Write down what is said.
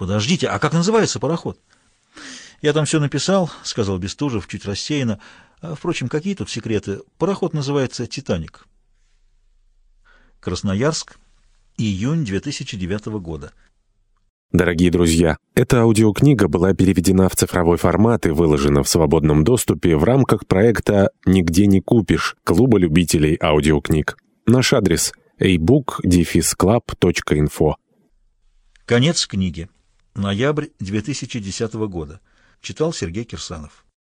Подождите, а как называется пароход? Я там все написал, сказал Бестужев чуть рассеянно. А, впрочем, какие тут секреты? Пароход называется «Титаник». Красноярск, июнь 2009 года. Дорогие друзья, эта аудиокнига была переведена в цифровой формат и выложена в свободном доступе в рамках проекта «Нигде не купишь» Клуба любителей аудиокниг. Наш адрес – ebook-club.info Конец книги. Ноябрь 2010 года. Читал Сергей Кирсанов.